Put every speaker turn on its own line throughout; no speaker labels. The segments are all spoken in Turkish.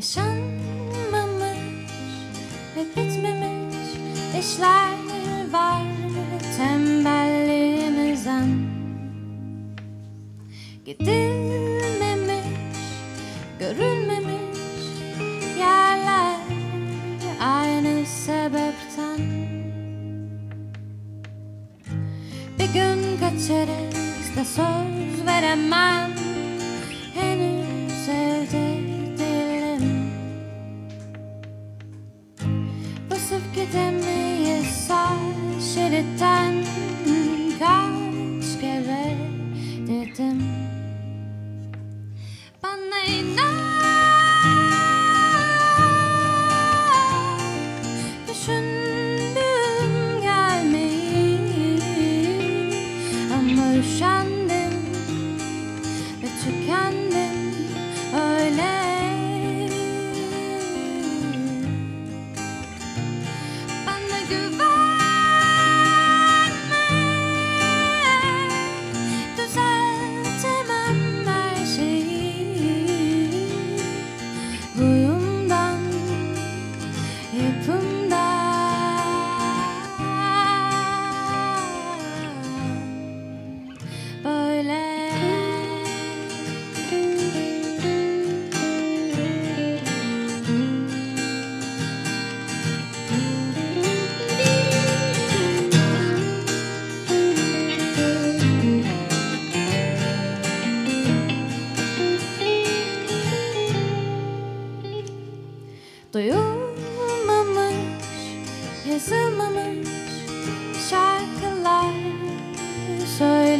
Yaşanmamış ve bitmemiş işler var tembelliğimizden. Gidilmemiş, görülmemiş yerler aynı sebepten. Bir gün kaçarız da söz veremem 山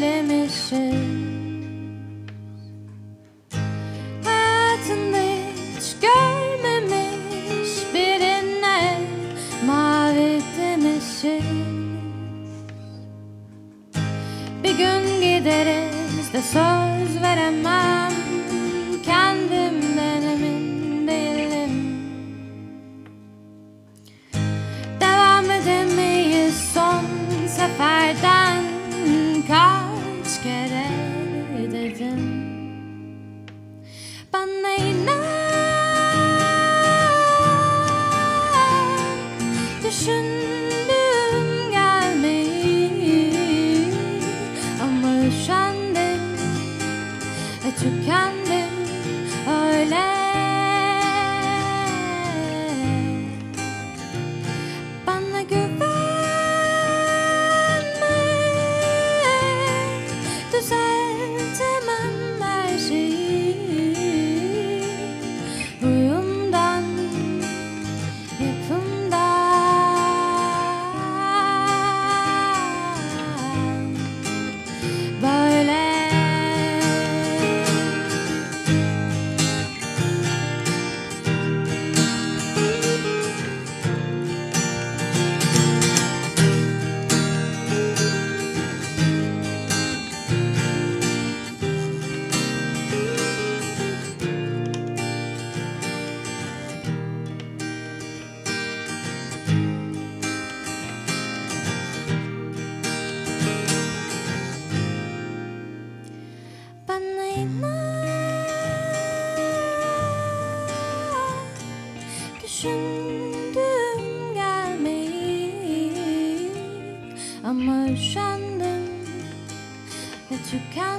söylemişiz Hayatında hiç görmemiş birine mavi demişiz Bir gün gideriz de söz That you can't. Düşündüm gelmeyi Ama üşendim ve tükendim